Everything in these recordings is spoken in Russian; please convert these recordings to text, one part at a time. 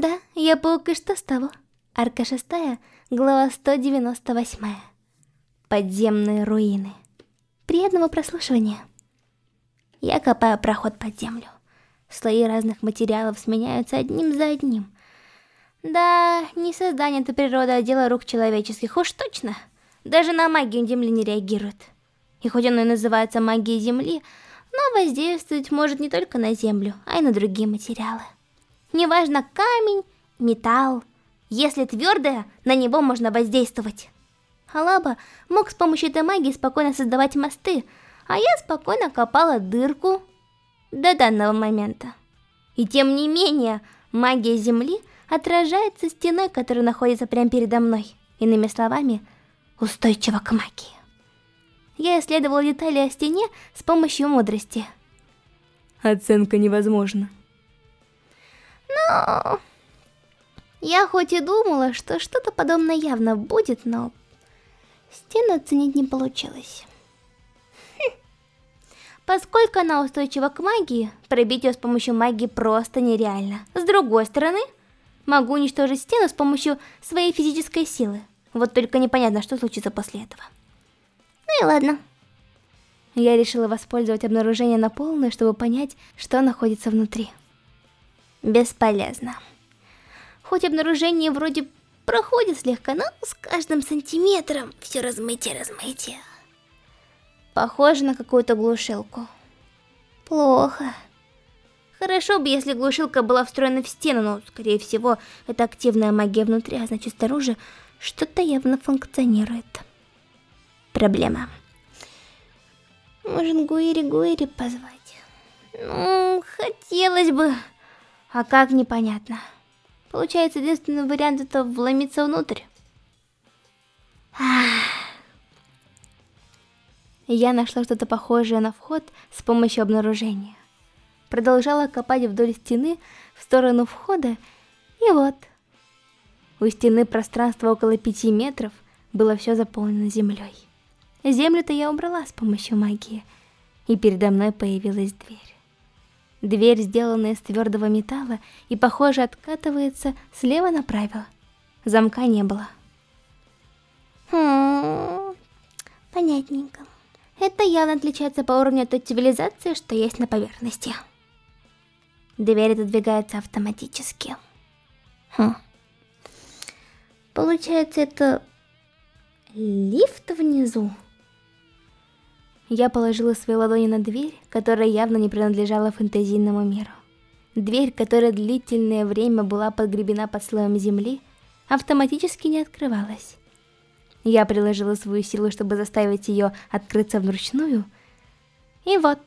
Да, я паук, и что с того? Арка шестая, глава 198. Подземные руины. Приятного прослушивания. Я копаю проход под землю. Слои разных материалов сменяются одним за одним. Да, не создание это природа, а дело рук человеческих, уж точно. Даже на магию Земли не реагирует. И хоть оно и называется магией Земли, но воздействовать может не только на Землю, а и на другие материалы. Неважно, камень, металл. Если твердое, на него можно воздействовать. Алаба мог с помощью этой магии спокойно создавать мосты, а я спокойно копала дырку до данного момента. И тем не менее, магия Земли отражается стеной, которая находится прямо передо мной. Иными словами, устойчива к магии. Я исследовала детали о стене с помощью мудрости. Оценка невозможна. Но... Я хоть и думала, что что-то подобное явно будет, но... Стену оценить не получилось. Хм. Поскольку она устойчива к магии, пробить ее с помощью магии просто нереально. С другой стороны, могу уничтожить стену с помощью своей физической силы. Вот только непонятно, что случится после этого. Ну и ладно. Я решила воспользовать обнаружение на полную, чтобы понять, что находится внутри. Бесполезно. Хоть обнаружение вроде проходит слегка, но с каждым сантиметром все размытие, размытие. Похоже на какую-то глушилку. Плохо. Хорошо бы, если глушилка была встроена в стену, но, скорее всего, это активная магия внутри, а значит, снаружи что-то явно функционирует. Проблема. Может, Гуири-Гуири позвать? Ну, хотелось бы... А как непонятно. Получается, единственный вариант это вломиться внутрь. Я нашла что-то похожее на вход с помощью обнаружения. Продолжала копать вдоль стены в сторону входа, и вот. У стены пространство около пяти метров было все заполнено землей. Землю-то я убрала с помощью магии, и передо мной появилась дверь. Дверь, сделанная из твердого металла, и, похоже, откатывается слева направо. Замка не было. Хм, понятненько. Это явно отличается по уровню той цивилизации, что есть на поверхности. Дверь отодвигается автоматически. Хм. Получается, это лифт внизу? Я положила свои ладони на дверь, которая явно не принадлежала фэнтезийному миру. Дверь, которая длительное время была подгребена под слоем земли, автоматически не открывалась. Я приложила свою силу, чтобы заставить ее открыться вручную. И вот.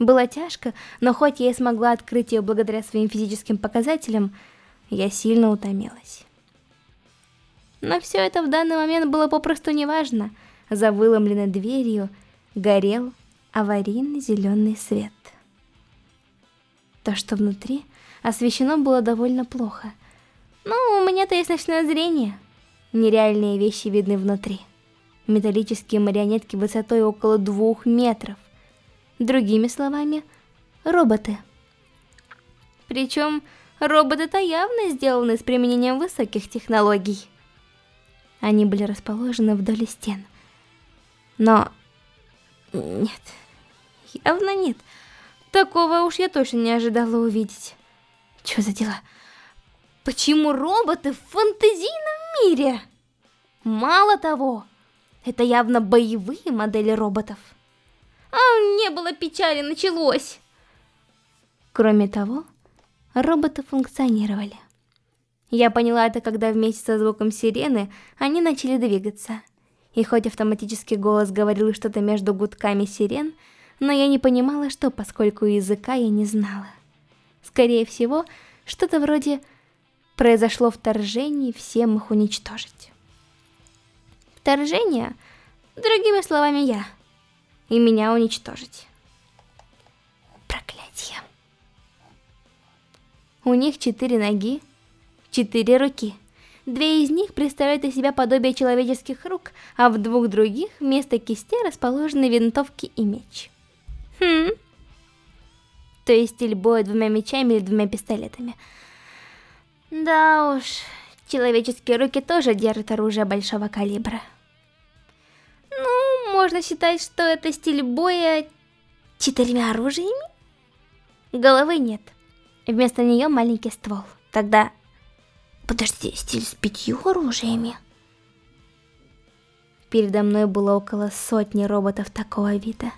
Было тяжко, но хоть я и смогла открыть ее благодаря своим физическим показателям, я сильно утомилась. Но все это в данный момент было попросту неважно. За выломленной дверью горел аварийный зеленый свет. То, что внутри, освещено было довольно плохо. Но у меня-то есть ночное зрение. Нереальные вещи видны внутри. Металлические марионетки высотой около двух метров. Другими словами, роботы. Причем роботы-то явно сделаны с применением высоких технологий. Они были расположены вдоль стен. Но нет, явно нет. Такого уж я точно не ожидала увидеть. Чё за дела? Почему роботы в фантазийном мире? Мало того, это явно боевые модели роботов. А не было печали, началось. Кроме того, роботы функционировали. Я поняла это, когда вместе со звуком сирены они начали двигаться. И хоть автоматический голос говорил что-то между гудками сирен, но я не понимала, что, поскольку языка я не знала. Скорее всего, что-то вроде «произошло вторжение, всем их уничтожить». Вторжение, другими словами, я. И меня уничтожить. Проклятие. У них четыре ноги, четыре руки. Две из них представляют из себя подобие человеческих рук, а в двух других вместо кисти расположены винтовки и меч. Хм. То есть стиль боя двумя мечами или двумя пистолетами. Да уж, человеческие руки тоже держат оружие большого калибра. Ну, можно считать, что это стиль боя четырьмя оружиями? Головы нет. Вместо нее маленький ствол. Тогда... Подожди, стиль с пятью оружиями? Передо мной было около сотни роботов такого вида.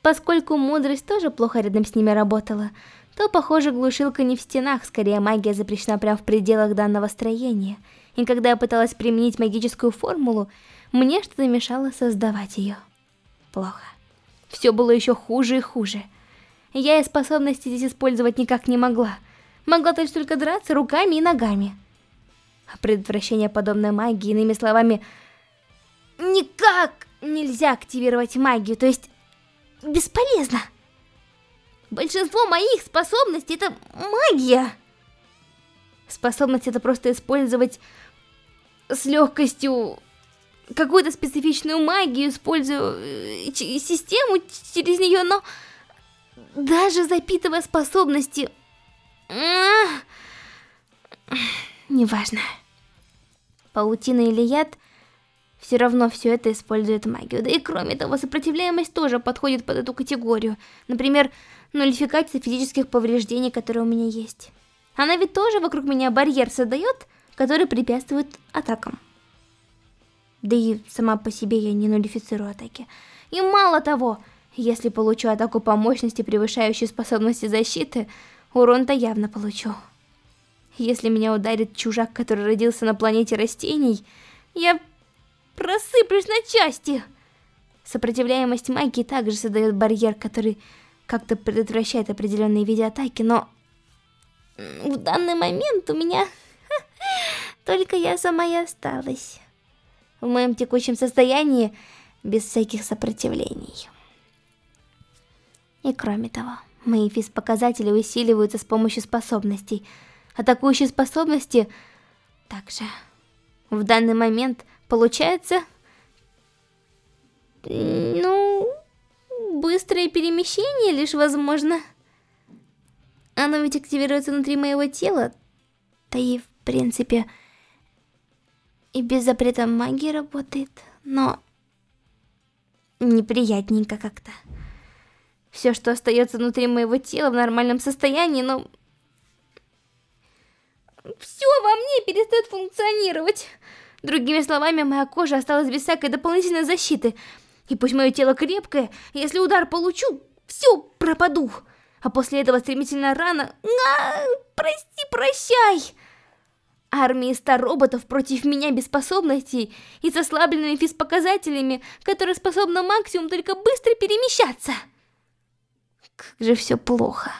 Поскольку мудрость тоже плохо рядом с ними работала, то, похоже, глушилка не в стенах, скорее магия запрещена прямо в пределах данного строения. И когда я пыталась применить магическую формулу, мне что-то мешало создавать ее. Плохо. Все было еще хуже и хуже. Я и способности здесь использовать никак не могла. Могла лишь только драться руками и ногами. А предотвращение подобной магии, иными словами, никак нельзя активировать магию, то есть бесполезно. Большинство моих способностей это магия. Способность это просто использовать с легкостью какую-то специфичную магию, используя э, систему через нее, но даже запитывая способности... Неважно. Паутина или яд все равно все это использует магию. Да и кроме того, сопротивляемость тоже подходит под эту категорию. Например, нулификация физических повреждений, которые у меня есть. Она ведь тоже вокруг меня барьер создает, который препятствует атакам. Да и сама по себе я не нулифицирую атаки. И мало того, если получу атаку по мощности, превышающей способности защиты, урон-то явно получу. Если меня ударит чужак, который родился на планете растений, я просыплюсь на части. Сопротивляемость магии также создает барьер, который как-то предотвращает определенные виды атаки, но в данный момент у меня только я сама и осталась. В моем текущем состоянии без всяких сопротивлений. И кроме того, мои физ-показатели усиливаются с помощью способностей. Атакующие способности также. В данный момент получается... Ну... Быстрое перемещение лишь возможно. Оно ведь активируется внутри моего тела. Да и, в принципе, и без запрета магии работает. Но... Неприятненько как-то. Все, что остается внутри моего тела в нормальном состоянии, но... Все во мне перестает функционировать. Другими словами, моя кожа осталась без всякой дополнительной защиты. И пусть мое тело крепкое, если удар получу, все, пропаду. А после этого стремительная рана... А, прости, прощай! Армии ста роботов против меня без способностей и с ослабленными физпоказателями, которые способны максимум только быстро перемещаться. Как же все плохо.